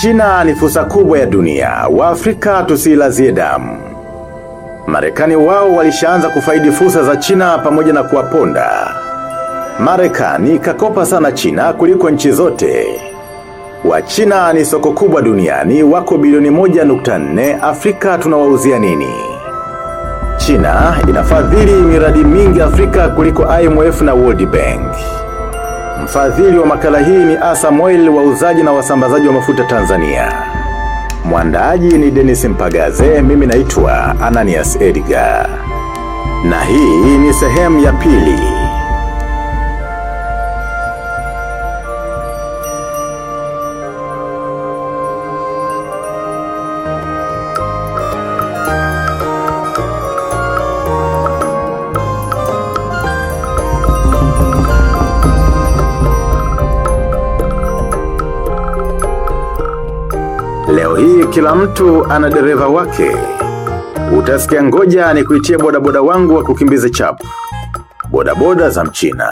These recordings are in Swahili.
China ni fursa kubwa ya dunia, waafrika tusilazie damu. Marekani wao walishaanza kufaidi fursa za China pamoja na kuwaponda. Marekani kakopa sana China kuliko nchi zote. Wa China ni soko kubwa duniani wako bilioni moja nukta nne Afrika tunawauzia nini? China inafadhili miradi mingi Afrika kuliko IMF na World Bank. Mfadhili wa makala hii ni Asam Oil wauzaji na wasambazaji wa mafuta Tanzania. Mwandaaji ni Dennis Mpagaze, mimi naitwa Ananias Edgar. Na hii ni sehemu ya pili. Leo hii kila mtu ana dereva wake. Utasikia ngoja ni kuitia bodaboda wangu wa kukimbiza chapu. Bodaboda za mchina.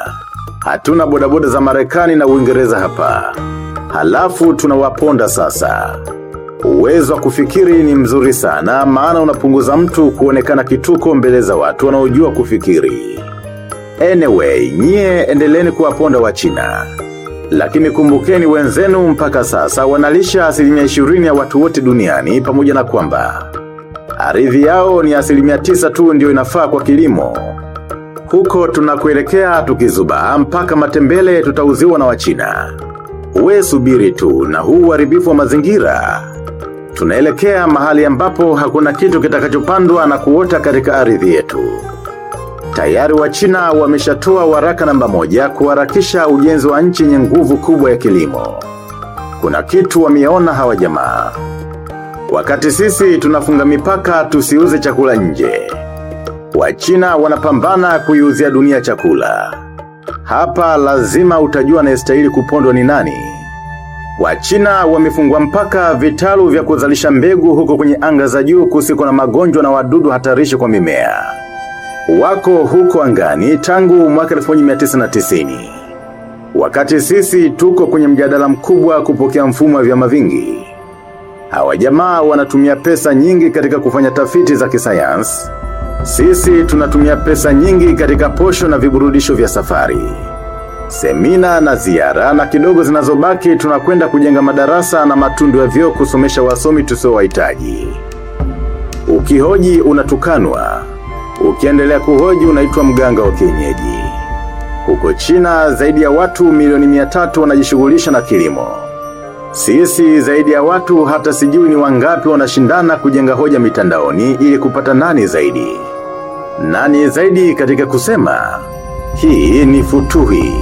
Hatuna bodaboda za marekani na uingereza hapa. Halafu tunawaponda sasa. Uwezo wa kufikiri ni mzuri sana maana unapunguza mtu kuonekana kituko mbele za watu wanaojua kufikiri. Anyway, nyie endeleni kuwaponda wa China. Lakini kumbukeni wenzenu mpaka sasa wanalisha asilimia ishirini ya watu wote duniani pamoja na kwamba. Ardhi yao ni asilimia tisa tu ndio inafaa kwa kilimo. Huko tunakuelekea tukizuba mpaka matembele tutauziwa na wachina. We subiri tu na huu uharibifu wa mazingira. Tunaelekea mahali ambapo hakuna kitu kitakachopandwa na kuota katika ardhi yetu. Tayari wa China wameshatoa waraka namba moja kuharakisha ujenzi wa nchi yenye nguvu kubwa ya kilimo. Kuna kitu wameona hawa jamaa. Wakati sisi tunafunga mipaka tusiuze chakula nje. Wachina wanapambana kuiuzia dunia chakula. Hapa lazima utajua na anayestahili kupondwa ni nani. Wachina wamefungwa mpaka vitalu vya kuzalisha mbegu huko kwenye anga za juu kusiko na magonjwa na wadudu hatarishi kwa mimea wako huko angani tangu mwaka 1990. Wakati sisi tuko kwenye mjadala mkubwa kupokea mfumo wa vyama vingi. Hawa jamaa wanatumia pesa nyingi katika kufanya tafiti za kisayansi. Sisi tunatumia pesa nyingi katika posho na viburudisho vya safari. Semina na ziara na kidogo zinazobaki tunakwenda kujenga madarasa na matundu ya vyoo kusomesha wasomi tusio wahitaji. Ukihoji unatukanwa. Ukiendelea kuhoji unaitwa mganga wa kienyeji. Huko China zaidi ya watu milioni mia tatu wanajishughulisha na kilimo. Sisi zaidi ya watu hata sijui ni wangapi wanashindana kujenga hoja mitandaoni ili kupata nani zaidi. Nani zaidi katika kusema, hii ni futuhi.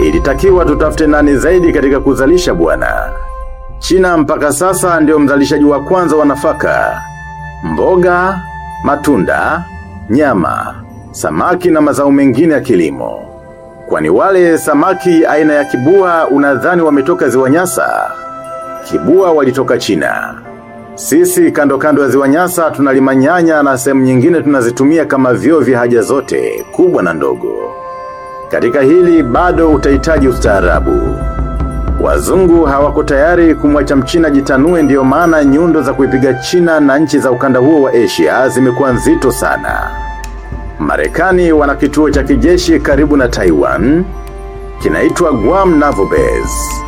Ilitakiwa tutafute nani zaidi katika kuzalisha bwana. China mpaka sasa ndio mzalishaji wa kwanza wa nafaka. Mboga, matunda, nyama, samaki na mazao mengine ya kilimo. Kwani wale samaki aina ya kibua unadhani wametoka ziwa nyasa? Kibua walitoka China. Sisi kando kando ya ziwa nyasa tunalima nyanya na sehemu nyingine tunazitumia kama vyoo vya haja zote, kubwa na ndogo. Katika hili bado utahitaji ustaarabu. Wazungu hawako tayari kumwacha mchina jitanue ndiyo maana nyundo za kuipiga China na nchi za ukanda huo wa Asia zimekuwa nzito sana. Marekani wana kituo cha kijeshi karibu na Taiwan, kinaitwa Guam Naval Base.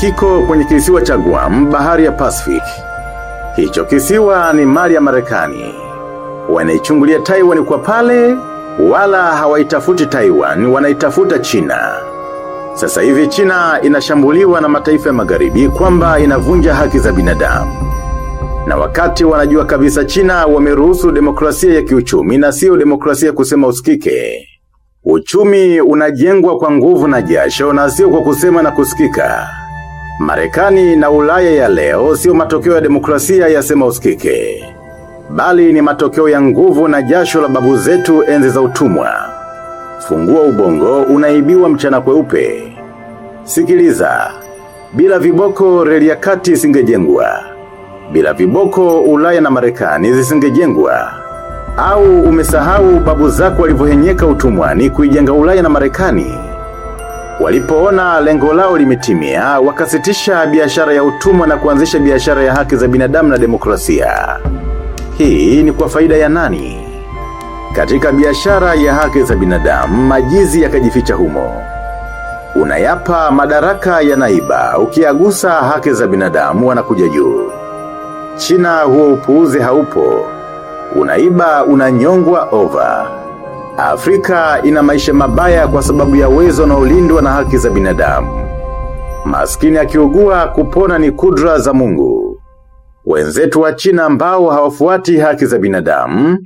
Kiko kwenye kisiwa cha Guam, bahari ya Pacific. Hicho kisiwa ni mali ya Marekani. Wanaichungulia Taiwan kwa pale, wala hawaitafuti Taiwan, wanaitafuta China. Sasa hivi China inashambuliwa na mataifa ya magharibi kwamba inavunja haki za binadamu. Na wakati wanajua kabisa China wameruhusu demokrasia ya kiuchumi na siyo demokrasia kusema usikike. Uchumi unajengwa kwa nguvu na jasho na sio kwa kusema na kusikika. Marekani na ulaya ya leo sio matokeo ya demokrasia ya sema usikike. Bali ni matokeo ya nguvu na jasho la babu zetu enzi za utumwa. Fungua ubongo unaibiwa mchana kweupe. Sikiliza, bila viboko reli ya kati isingejengwa. Bila viboko ulaya na marekani zisingejengwa. Au umesahau babu zako walivyohenyeka utumwani kuijenga ulaya na marekani. Walipoona lengo lao limetimia, wakasitisha biashara ya utumwa na kuanzisha biashara ya haki za binadamu na demokrasia. Hii ni kwa faida ya nani? Katika biashara ya haki za binadamu, majizi yakajificha humo. Unayapa madaraka ya naiba, ukiagusa haki za binadamu wanakuja juu. China huo upuuzi haupo. Unaiba unanyongwa over. Afrika ina maisha mabaya kwa sababu ya uwezo na ulindwa na haki za binadamu. Maskini akiugua kupona ni kudra za mungu. Wenzetu wa China ambao hawafuati haki za binadamu,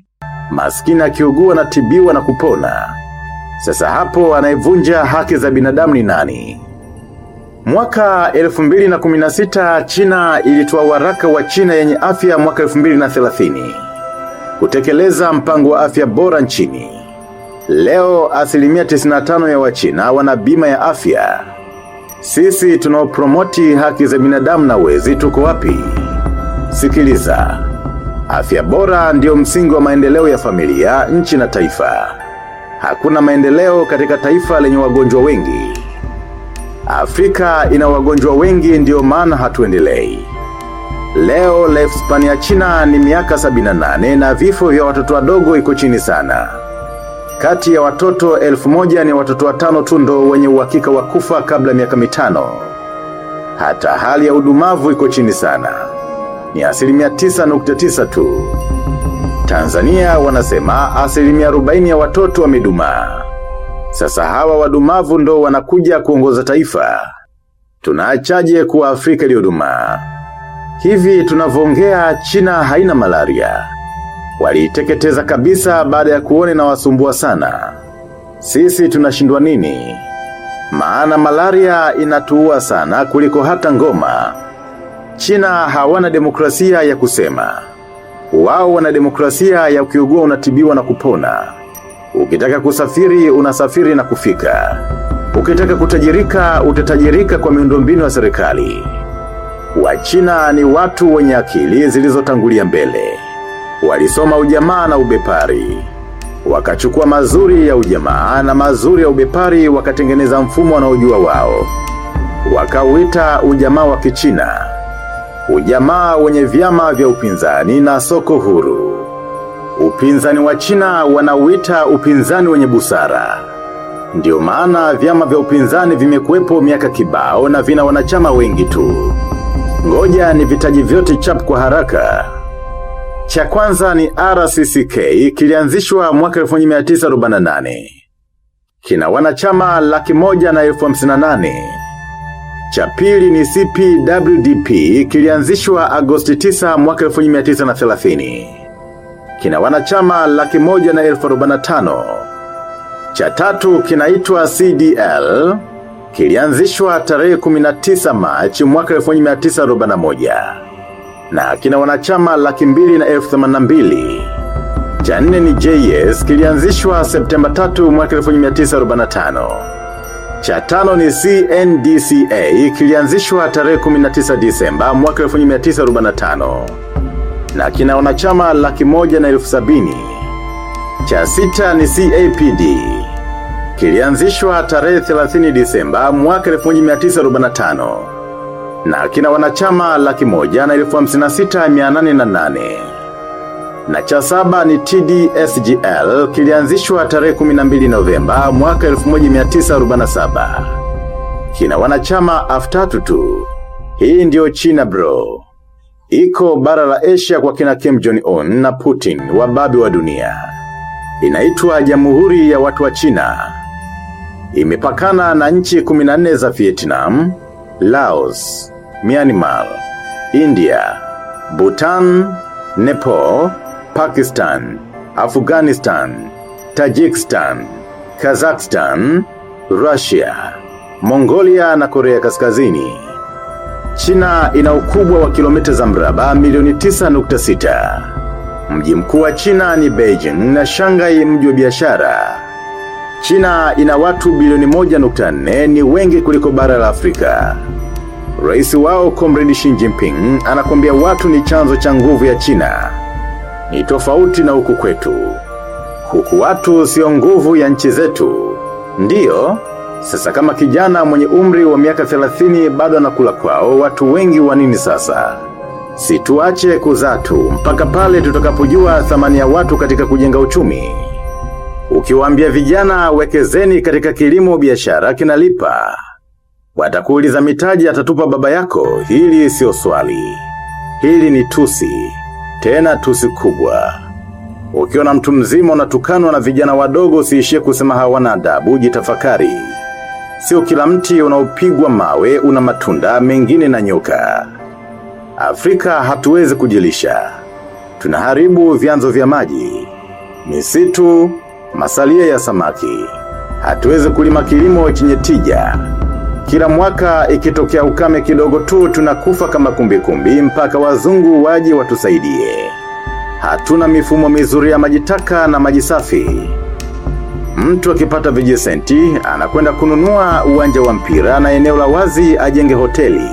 maskini akiugua anatibiwa na kupona. Sasa hapo anayevunja haki za binadamu ni nani? Mwaka 2016 China ilitoa waraka wa China yenye afya mwaka 2030. Kutekeleza mpango wa afya bora nchini. Leo asilimia 95 ya wachina wana bima ya afya. Sisi tunaopromoti haki za binadamu na wezi tuko wapi? Sikiliza. Afya bora ndio msingi wa maendeleo ya familia, nchi na taifa. Hakuna maendeleo katika taifa lenye wagonjwa wengi. Afrika ina wagonjwa wengi ndio maana hatuendelei. Leo lifespan ya China ni miaka 78 na vifo vya watoto wadogo iko chini sana. Kati ya watoto elfu moja ni watoto watano tu ndo wenye uhakika wa kufa kabla miaka mitano. Hata hali ya udumavu iko chini sana. Ni asilimia 9.9 tu. Tanzania wanasema asilimia 40 ya watoto wamedumaa. Sasa hawa wadumavu ndo wanakuja kuongoza taifa. Tunaachaje kuwa Afrika iliyodumaa. Hivi tunavongea China haina malaria. Waliiteketeza kabisa baada ya kuone na wasumbua sana. Sisi tunashindwa nini? Maana malaria inatuua sana kuliko hata ngoma. China hawana demokrasia ya kusema. Wao wana demokrasia ya ukiugua unatibiwa na kupona. Ukitaka kusafiri, unasafiri na kufika. Ukitaka kutajirika, utatajirika kwa miundombinu ya serikali. Wachina ni watu wenye akili zilizotangulia mbele. Walisoma ujamaa na ubepari. Wakachukua mazuri ya ujamaa na mazuri ya ubepari wakatengeneza mfumo wanaojua wao. Wakauita ujamaa wa kichina. Ujamaa wenye vyama vya upinzani na soko huru. Upinzani wa China wanauita upinzani wenye busara. Ndio maana vyama vya upinzani vimekuwepo miaka kibao na vina wanachama wengi tu. Ngoja ni vitaji vyote chap kwa haraka. Cha kwanza ni RCCK kilianzishwa mwaka 1948. Kina wanachama laki moja na elfu hamsini na nane. Cha pili ni CPWDP kilianzishwa Agosti 9 mwaka 1930. Kina wanachama laki moja na elfu arobaini na tano. Cha tatu kinaitwa CDL kilianzishwa tarehe 19 Machi mwaka 1941 na kina wanachama laki mbili na elfu themanini mbili. Cha nne ni JS kilianzishwa Septemba 3 mwaka 1945. Cha tano ni CNDCA kilianzishwa tarehe 19 Disemba mwaka 1945 na kina wanachama laki moja na elfu sabini. Cha sita ni CAPD kilianzishwa tarehe 30 Disemba mwaka 1945 na kina wanachama laki moja na elfu hamsini na sita mia nane na nane. Na cha saba ni TDSGL kilianzishwa tarehe 12 Novemba mwaka 1947. Kina wanachama aftatu tu. Hii ndio China bro. Iko bara la Asia kwa kina Kim Jong-un na Putin wababi wa dunia. Inaitwa Jamhuri ya Watu wa China. Imepakana na nchi 14 za Vietnam, Laos, Myanmar, India, Bhutan, Nepal, Pakistan, Afghanistan, Tajikistan, Kazakhstan, Russia, Mongolia na Korea Kaskazini. China ina ukubwa wa kilomita za mraba milioni 9.6. Mji mkuu wa China ni Beijing na Shanghai mji wa biashara. China ina watu bilioni 1.4 ni wengi kuliko bara la Afrika. Rais wao Comrade Xi Jinping anakwambia watu ni chanzo cha nguvu ya China. Ni tofauti na huku kwetu. Huku watu sio nguvu ya nchi zetu. Ndiyo, Sasa kama kijana mwenye umri wa miaka 30 bado anakula kwao, watu wengi wa nini sasa? Situache kuzatu, mpaka pale tutakapojua thamani ya watu katika kujenga uchumi. Ukiwaambia vijana wekezeni katika kilimo biashara kinalipa. Watakuuliza mitaji atatupa baba yako, hili sio swali. Hili ni tusi, tena tusi kubwa. Ukiona mtu mzima unatukanwa na vijana wadogo siishie kusema hawana adabu, jitafakari. Sio kila mti unaopigwa mawe una matunda mengine na nyoka. Afrika hatuwezi kujilisha. Tunaharibu vyanzo vya maji, misitu, masalia ya samaki. Hatuwezi kulima kilimo chenye tija. Kila mwaka ikitokea ukame kidogo tu tunakufa kama kumbikumbi mpaka wazungu waje watusaidie. Hatuna mifumo mizuri ya maji taka na maji safi. Mtu akipata vijisenti, anakwenda kununua uwanja wa mpira na eneo la wazi ajenge hoteli.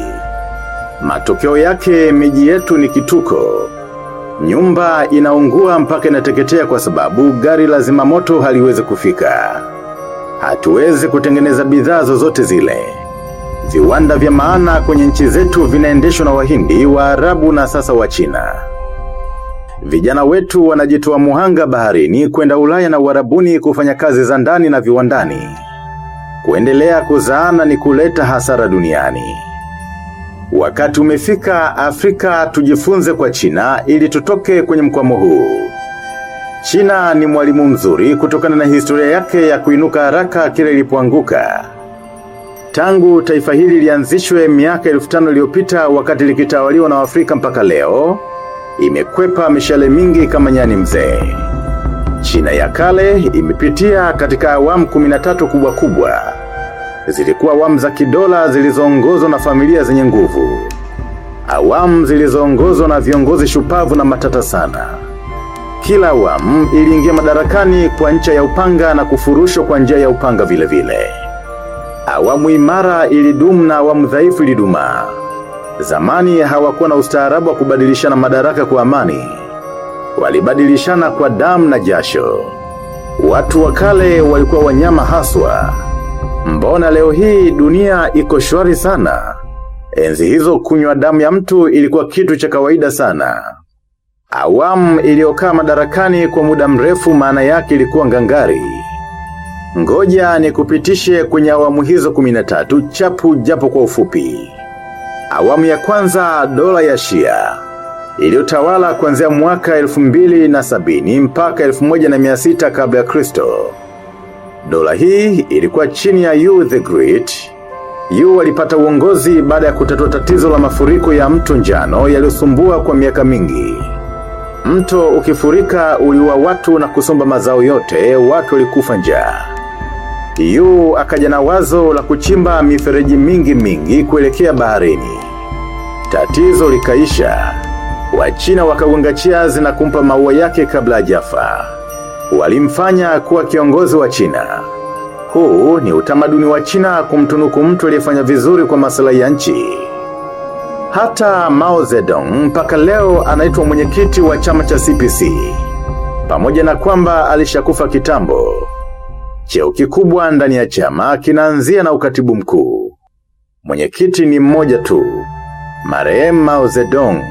Matokeo yake miji yetu ni kituko. Nyumba inaungua mpaka inateketea kwa sababu gari la zimamoto haliwezi kufika. Hatuwezi kutengeneza bidhaa zozote zile. Viwanda vya maana kwenye nchi zetu vinaendeshwa na wahindi, waarabu na sasa wa china. Vijana wetu wanajitoa muhanga baharini kwenda ulaya na warabuni kufanya kazi za ndani na viwandani. Kuendelea kuzaana ni kuleta hasara duniani. Wakati umefika Afrika tujifunze kwa China ili tutoke kwenye mkwamo huu. China ni mwalimu mzuri kutokana na historia yake ya kuinuka haraka kile ilipoanguka. Tangu taifa hili lianzishwe miaka elfu tano iliyopita wakati likitawaliwa na Afrika mpaka leo, imekwepa mishale mingi kama nyani mzee. China ya kale imepitia katika awamu 13 kubwa kubwa. Zilikuwa awamu za kidola zilizoongozwa na familia zenye nguvu. Awamu zilizoongozwa na viongozi shupavu na matata sana. Kila awamu iliingia madarakani kwa ncha ya upanga na kufurushwa kwa njia ya upanga vile vile. Awamu imara ilidumu na awamu dhaifu iliduma. Zamani hawakuwa na ustaarabu wa kubadilishana madaraka kwa amani. Walibadilishana kwa damu na jasho. Watu wa kale walikuwa wanyama haswa. Mbona leo hii dunia iko shwari sana? Enzi hizo kunywa damu ya mtu ilikuwa kitu cha kawaida sana. Awamu iliyokaa madarakani kwa muda mrefu maana yake ilikuwa ngangari. Ngoja ni kupitishe kwenye awamu hizo 13 chapu japo kwa ufupi. Awamu ya kwanza dola ya Shia. Iliyotawala kuanzia mwaka elfu mbili na sabini mpaka elfu moja na mia sita kabla ya Kristo. Dola hii ilikuwa chini ya You the Great. Yu walipata uongozi baada ya kutatua tatizo la mafuriko ya mto njano yaliyosumbua kwa miaka mingi. Mto ukifurika uliua watu na kusomba mazao yote, watu walikufa njaa. Yu akaja na wazo la kuchimba mifereji mingi mingi kuelekea baharini. Tatizo likaisha. Wachina wakagonga chiazi na kumpa maua yake kabla hajafa. Walimfanya kuwa kiongozi wa China. Huu ni utamaduni wa China kumtunuku mtu aliyefanya vizuri kwa maslahi ya nchi. Hata Mao Zedong mpaka leo anaitwa mwenyekiti wa chama cha CPC. Pamoja na kwamba alishakufa kitambo. Cheo kikubwa ndani ya chama kinaanzia na ukatibu mkuu. Mwenyekiti ni mmoja tu, marehemu Mao Zedong.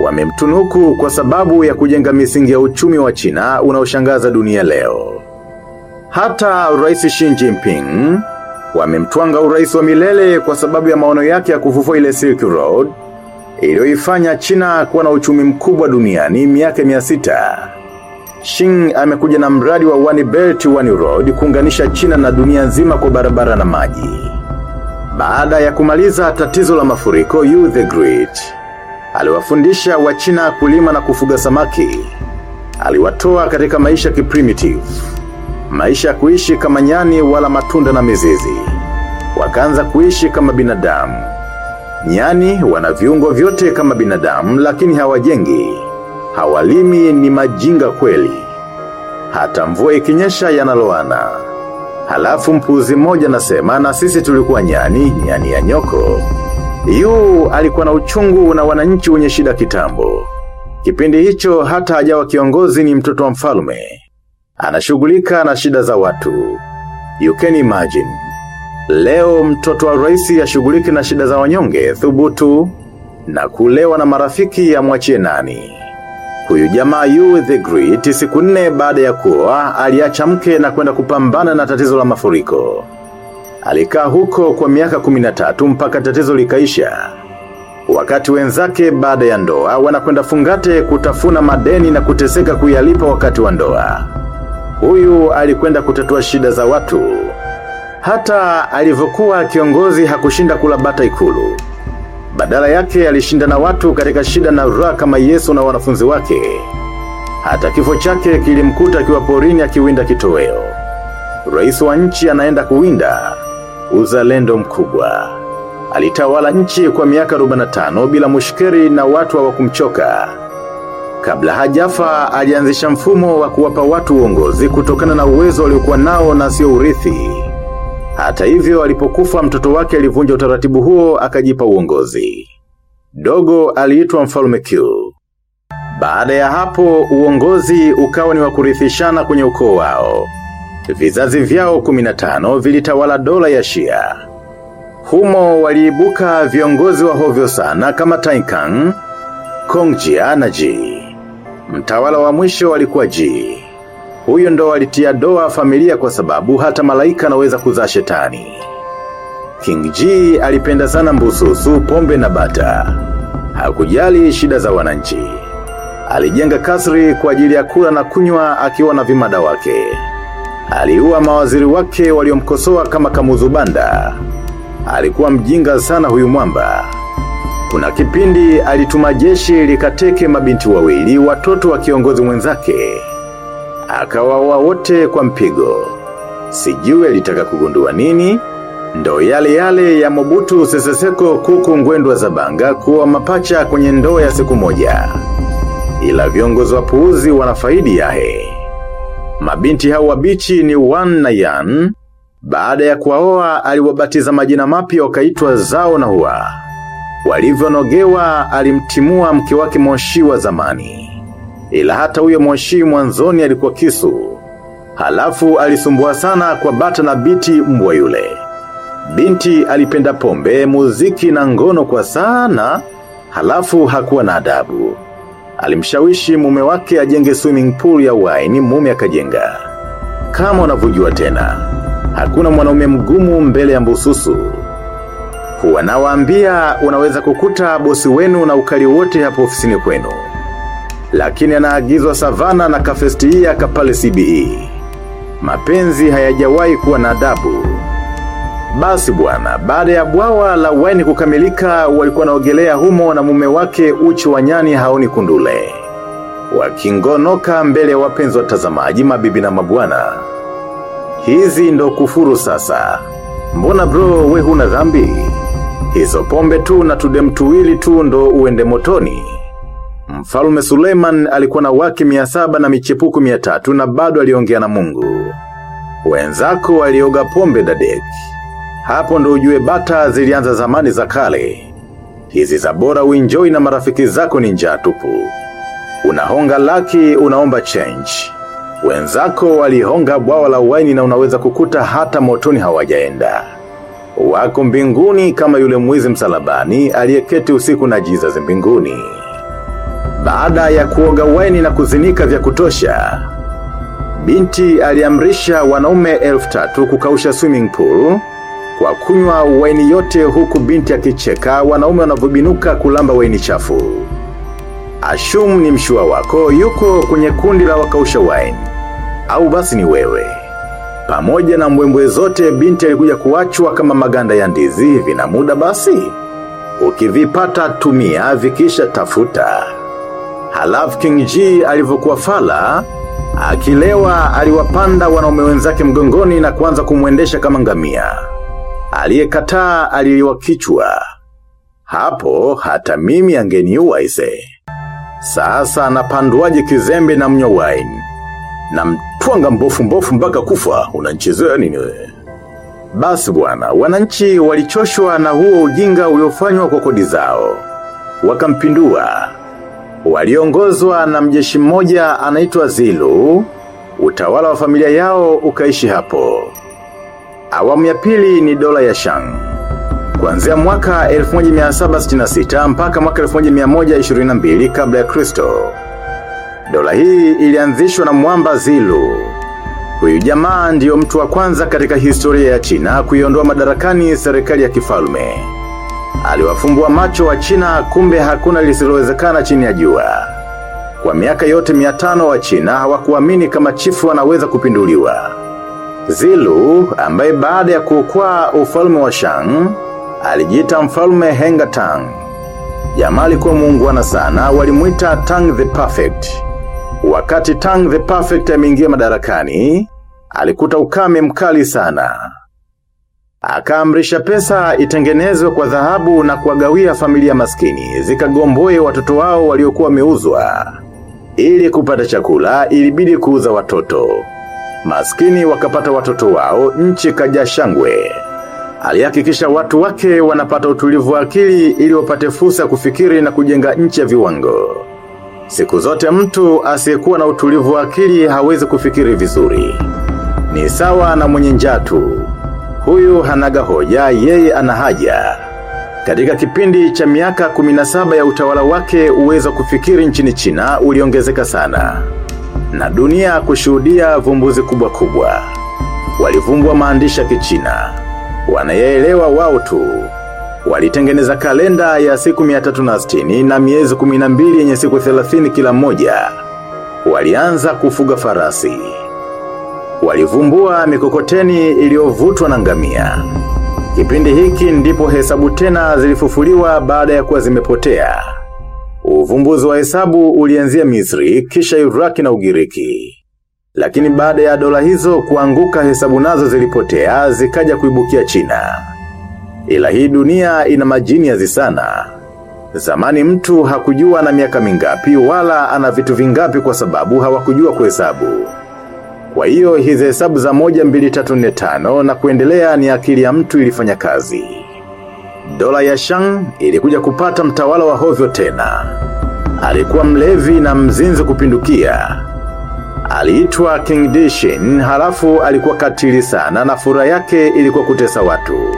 Wamemtunuku kwa sababu ya kujenga misingi ya uchumi wa China unaoshangaza dunia leo. Hata Rais Xi Jinping wamemtwanga urais wa milele kwa sababu ya maono yake ya kufufua ile Silk Road iliyoifanya China kuwa na uchumi mkubwa duniani miaka 600. Xing amekuja na mradi wa One Belt One Road kuunganisha China na dunia nzima kwa barabara na maji. Baada ya kumaliza tatizo la mafuriko Yu the Great, aliwafundisha wa china kulima na kufuga samaki. Aliwatoa katika maisha kiprimitive, maisha ya kuishi kama nyani wala matunda na mizizi. Wakaanza kuishi kama binadamu. Nyani wana viungo vyote kama binadamu lakini hawajengi. Hawalimi ni majinga kweli. Hata mvua ikinyesha yanaloana. Halafu mpuzi mmoja nasema na sisi tulikuwa nyani, nyani ya nyoko. yuu alikuwa na uchungu na wananchi wenye shida kitambo. Kipindi hicho hata hajawa kiongozi ni mtoto wa mfalume. Anashughulika na shida za watu. You can imagine. Leo mtoto wa raisi ashughulike na shida za wanyonge, thubutu, na kulewa na marafiki ya mwachie nani. Huyu jamaa yu the great siku nne baada ya kuoa aliacha mke na kwenda kupambana na tatizo la mafuriko. Alikaa huko kwa miaka 13 mpaka tatizo likaisha. Wakati wenzake baada ya ndoa wanakwenda fungate kutafuna madeni na kuteseka kuyalipa wakati wa ndoa. Huyu alikwenda kutatua shida za watu. Hata alivyokuwa kiongozi hakushinda kula bata ikulu. Badala yake alishinda na watu katika shida na raha kama Yesu na wanafunzi wake. Hata kifo chake kilimkuta akiwa porini akiwinda kitoweo. Rais wa nchi anaenda kuwinda. Uzalendo mkubwa. Alitawala nchi kwa miaka 45 bila mushkeri na watu hawakumchoka. Kabla hajafa alianzisha mfumo wa kuwapa watu uongozi kutokana na uwezo waliokuwa nao na sio urithi. Hata hivyo alipokufa mtoto wake alivunja utaratibu huo akajipa uongozi. Dogo aliitwa mfalme Q. Baada ya hapo uongozi ukawa ni wakurithishana kwenye ukoo wao. Vizazi vyao 15 vilitawala dola ya Shia. Humo waliibuka viongozi wa hovyo sana kama Taikang, Kongjia na Ji. Mtawala wa mwisho alikuwa Ji. Huyo ndo alitia doa familia kwa sababu hata malaika anaweza kuzaa shetani. King G alipenda sana mbususu, pombe na bata. Hakujali shida za wananchi. Alijenga kasri kwa ajili ya kula na kunywa akiwa na vimada wake. Aliua mawaziri wake waliomkosoa kama kamuzubanda. Alikuwa mjinga sana huyu mwamba. Kuna kipindi alituma jeshi likateke mabinti wawili watoto wa kiongozi mwenzake. Akawaua wote kwa mpigo. Sijui litaka kugundua nini? Ndo yale yale ya Mobutu Seseseko kuku ngwendwa za banga kuwa mapacha kwenye ndoo ya siku moja. Ila viongozi wa puuzi wanafaidi yahe. Mabinti hao wabichi ni Wan na Yan. Baada ya kuwaoa aliwabatiza majina mapya wakaitwa Zao na Hua. Walivyonogewa alimtimua mke wake Moshi wa zamani. Ila hata huyo mwashi mwanzoni alikuwa kisu. Halafu alisumbua sana kwa bata na biti mbwa yule. Binti alipenda pombe, muziki na ngono kwa sana, halafu hakuwa na adabu. Alimshawishi mume wake ajenge swimming pool ya waini mume akajenga. Kama unavyojua tena, hakuna mwanaume mgumu mbele ya mbususu. Huwa nawaambia unaweza kukuta bosi wenu na ukali wote hapo ofisini kwenu. Lakini anaagizwa savana na kafestia kapale CBE. Mapenzi hayajawahi kuwa na adabu. Basi bwana, baada ya bwawa la waini kukamilika walikuwa naogelea humo na mume wake uchi wa nyani haoni kundule. Wakingonoka mbele ya wapenzi watazamaji mabibi na mabwana. Hizi ndo kufuru sasa. Mbona bro we huna dhambi? Hizo pombe tu na tudemtuwili tu ndo uende motoni. Mfalume Suleiman alikuwa na wake mia saba na michepuku mia tatu na bado aliongea na mungu. Wenzako walioga pombe dadeki. Hapo ndo ujue bata zilianza zamani za kale. Hizi za bora uenjoy na marafiki zako ni njaa tupu. Unahonga laki unaomba change. Wenzako walihonga bwawa la waini na unaweza kukuta hata motoni hawajaenda. Wako mbinguni kama yule mwizi msalabani aliyeketi usiku na jiza mbinguni. Baada ya kuoga waini na kuzinika vya kutosha, binti aliamrisha wanaume elfu tatu kukausha swimming pool, kwa kunywa waini yote huku binti akicheka wanaume wanavyobinuka kulamba waini chafu. Ashum ni mshua wako yuko kwenye kundi la wakausha waini Au basi ni wewe. Pamoja na mbwembwe zote binti alikuja kuachwa kama maganda ya ndizi vina muda basi. Ukivipata tumia vikisha tafuta. Halafu King G alivyokuwa fala, akilewa aliwapanda wanaume wenzake mgongoni na kuanza kumwendesha kama ngamia. Aliyekataa aliliwa kichwa. Hapo hata mimi angeniua ise. Sasa anapanduaje kizembe na mnyo wine. Na mtwanga mbofu mbofu mpaka kufa, unanchezea nini wewe? Basi bwana, wananchi walichoshwa na huo ujinga uliofanywa kwa kodi zao. Wakampindua. Waliongozwa na mjeshi mmoja anaitwa Zilu, utawala wa familia yao ukaishi hapo. Awamu ya pili ni dola ya Shang. Kuanzia mwaka 1766 mpaka mwaka 1122 kabla ya Kristo. Dola hii ilianzishwa na mwamba Zilu. Huyu jamaa ndio mtu wa kwanza katika historia ya China kuiondoa madarakani serikali ya kifalme. Aliwafumbua macho wa China kumbe hakuna lisilowezekana chini ya jua. Kwa miaka yote miatano wa China hawakuamini kama chifu anaweza kupinduliwa. Zilu, ambaye baada ya kuokoa ufalme wa Shang, alijiita mfalme Henga Tang. Jamaa alikuwa muungwana sana, walimuita Tang the Perfect. Wakati Tang the Perfect ameingia madarakani, alikuta ukame mkali sana. Akaamrisha pesa itengenezwe kwa dhahabu na kuwagawia familia maskini, zikagomboe watoto wao waliokuwa wameuzwa. Ili kupata chakula, ilibidi kuuza watoto. Maskini wakapata watoto wao, nchi kaja shangwe. Alihakikisha watu wake wanapata utulivu wa akili ili wapate fursa kufikiri na kujenga nchi ya viwango. Siku zote mtu asiyekuwa na utulivu wa akili hawezi kufikiri vizuri. Ni sawa na mwenye njaa tu. Huyu hanaga hoja, yeye ana haja. Katika kipindi cha miaka 17 ya utawala wake uwezo kufikiri nchini China uliongezeka sana. Na dunia kushuhudia vumbuzi kubwa kubwa. Walivumbua maandishi ya kichina. Wanayaelewa wao tu. Walitengeneza kalenda ya siku 360 na miezi 12 yenye siku 30 kila moja. Walianza kufuga farasi. Walivumbua mikokoteni iliyovutwa na ngamia. Kipindi hiki ndipo hesabu tena zilifufuliwa baada ya kuwa zimepotea. Uvumbuzi wa hesabu ulianzia Misri, kisha Iraki na Ugiriki. Lakini baada ya dola hizo kuanguka hesabu nazo zilipotea, zikaja kuibukia China. Ila hii dunia ina majiniazi sana. Zamani mtu hakujua na miaka mingapi wala ana vitu vingapi kwa sababu hawakujua kuhesabu. Kwa hiyo hizi hesabu za moja mbili tatu nne tano na kuendelea ni akili ya mtu ilifanya kazi. Dola ya Shang ilikuja kupata mtawala wa hovyo tena. Alikuwa mlevi na mzinzi kupindukia. Aliitwa King Dishin halafu alikuwa katili sana na fura yake ilikuwa kutesa watu.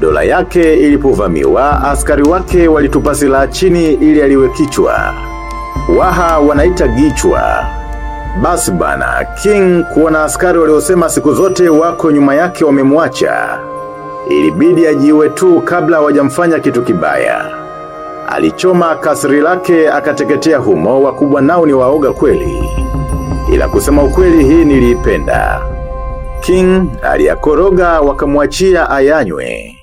Dola yake ilipovamiwa, askari wake walitupa silaha chini ili aliwe kichwa. Waha wanaita gichwa. Basi bana, King kuona askari waliosema siku zote wako nyuma yake wamemwacha. Ilibidi ajiwe tu kabla wajamfanya kitu kibaya. Alichoma kasri lake akateketea humo wakubwa nao ni waoga kweli. Ila kusema ukweli hii niliipenda. King aliyakoroga wakamwachia ayanywe.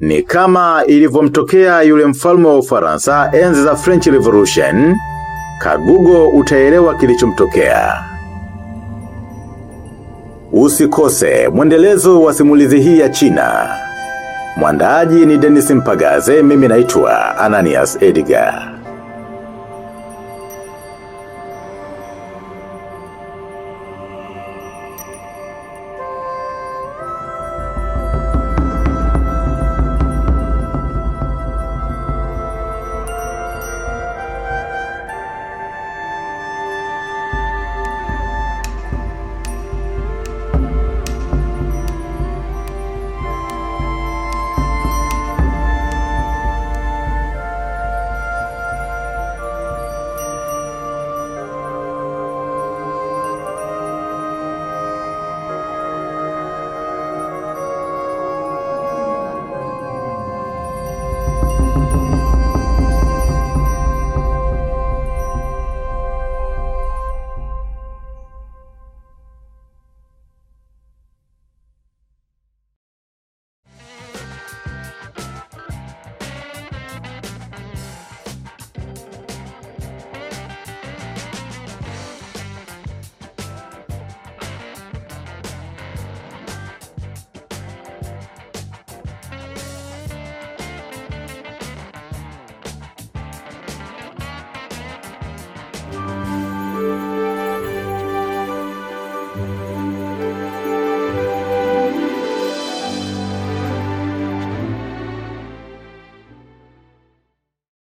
Ni kama ilivyomtokea yule mfalme wa Ufaransa enzi za French Revolution, kagugo utaelewa kilichomtokea. Usikose mwendelezo wa simulizi hii ya China. Mwandaaji ni Dennis Mpagaze, mimi naitwa Ananias Edgar.